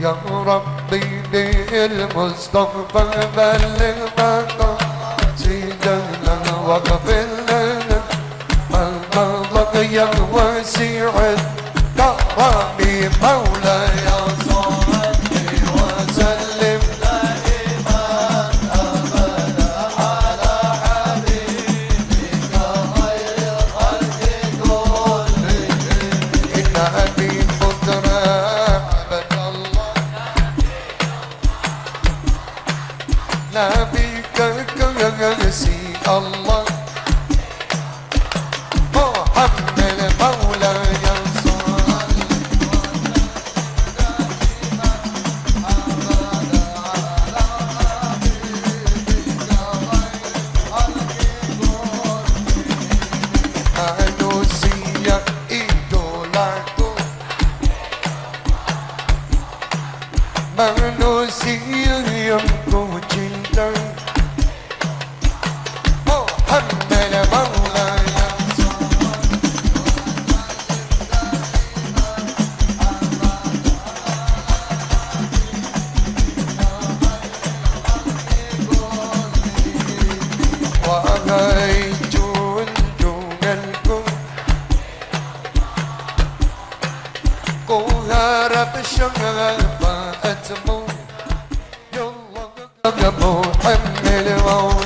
يا ربي للمصطفى بلغ مقام سيدنا واغفر لنا ما مضى يا واسع الكرم نبيك كرسي الله محمد مولاي manusia yang ku cinta harap siyang